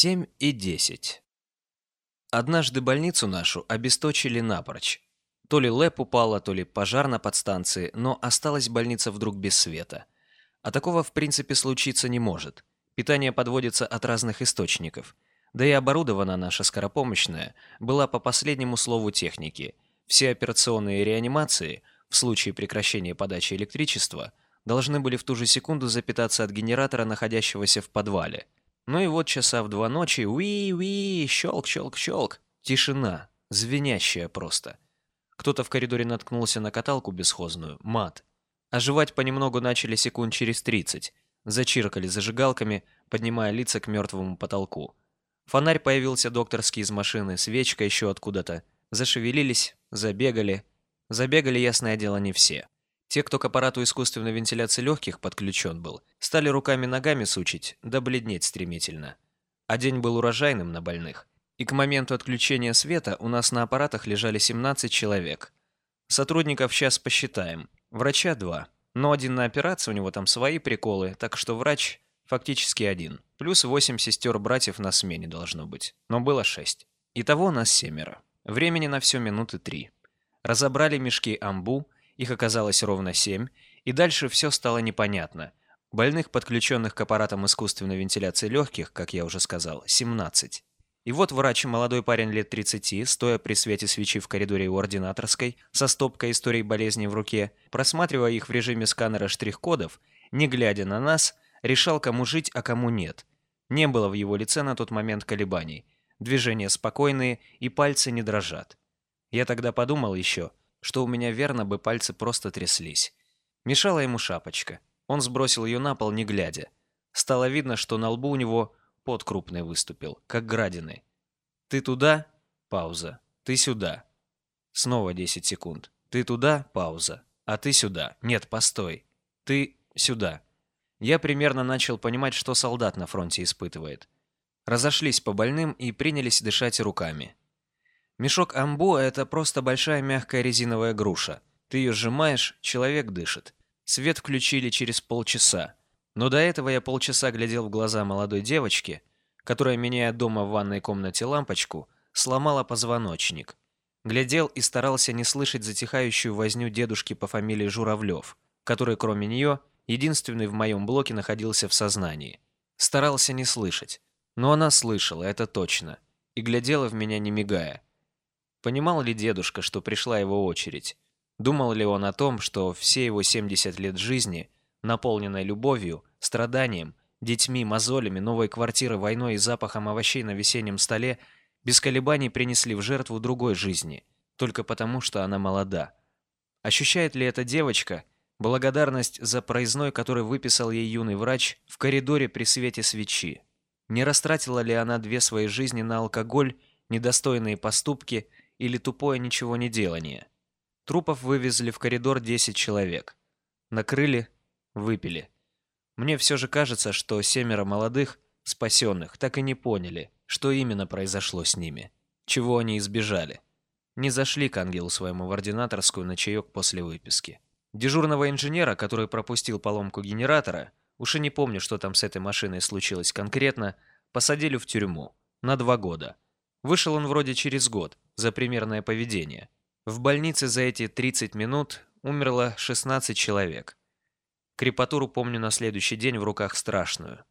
7 и 10. Однажды больницу нашу обесточили напрочь. То ли ЛЭП упала, то ли пожар на подстанции, но осталась больница вдруг без света. А такого в принципе случиться не может. Питание подводится от разных источников. Да и оборудована наша скоропомощная была по последнему слову техники. Все операционные реанимации, в случае прекращения подачи электричества, должны были в ту же секунду запитаться от генератора, находящегося в подвале – ну и вот часа в два ночи, уи-уи, щелк-щелк-щелк, тишина, звенящая просто. Кто-то в коридоре наткнулся на каталку бесхозную, мат. Оживать понемногу начали секунд через тридцать. Зачиркали зажигалками, поднимая лица к мертвому потолку. Фонарь появился докторский из машины, свечка еще откуда-то. Зашевелились, забегали. Забегали, ясное дело, не все. Те, кто к аппарату искусственной вентиляции легких подключен был, стали руками-ногами сучить, да бледнеть стремительно. А день был урожайным на больных. И к моменту отключения света у нас на аппаратах лежали 17 человек. Сотрудников сейчас посчитаем. Врача два. Но один на операции, у него там свои приколы, так что врач фактически один. Плюс 8 сестер-братьев на смене должно быть. Но было 6. Итого нас семеро. Времени на все минуты три. Разобрали мешки амбу, их оказалось ровно семь, и дальше все стало непонятно. Больных, подключенных к аппаратам искусственной вентиляции легких, как я уже сказал, 17. И вот врач, молодой парень лет 30, стоя при свете свечи в коридоре у ординаторской, со стопкой историй болезни в руке, просматривая их в режиме сканера штрих-кодов, не глядя на нас, решал, кому жить, а кому нет. Не было в его лице на тот момент колебаний. Движения спокойные, и пальцы не дрожат. Я тогда подумал еще, что у меня верно бы пальцы просто тряслись. Мешала ему шапочка. Он сбросил ее на пол, не глядя. Стало видно, что на лбу у него пот крупный выступил, как градины. «Ты туда?» Пауза. «Ты сюда?» Снова 10 секунд. «Ты туда?» Пауза. «А ты сюда?» «Нет, постой. Ты сюда». Я примерно начал понимать, что солдат на фронте испытывает. Разошлись по больным и принялись дышать руками. Мешок амбу – это просто большая мягкая резиновая груша. Ты ее сжимаешь, человек дышит. Свет включили через полчаса. Но до этого я полчаса глядел в глаза молодой девочки, которая, меняя дома в ванной комнате лампочку, сломала позвоночник. Глядел и старался не слышать затихающую возню дедушки по фамилии Журавлев, который, кроме нее, единственный в моем блоке находился в сознании. Старался не слышать. Но она слышала, это точно, и глядела в меня не мигая. Понимал ли дедушка, что пришла его очередь? Думал ли он о том, что все его 70 лет жизни, наполненной любовью, страданием, детьми, мозолями, новой квартирой, войной и запахом овощей на весеннем столе, без колебаний принесли в жертву другой жизни, только потому, что она молода? Ощущает ли эта девочка благодарность за проездной, который выписал ей юный врач в коридоре при свете свечи? Не растратила ли она две свои жизни на алкоголь, недостойные поступки – или тупое ничего не делание. Трупов вывезли в коридор 10 человек. Накрыли, выпили. Мне все же кажется, что семеро молодых, спасенных, так и не поняли, что именно произошло с ними, чего они избежали. Не зашли к ангелу своему в ординаторскую на чаек после выписки. Дежурного инженера, который пропустил поломку генератора, уж и не помню, что там с этой машиной случилось конкретно, посадили в тюрьму на два года. Вышел он вроде через год, за примерное поведение. В больнице за эти 30 минут умерло 16 человек. Крепатуру помню на следующий день в руках страшную.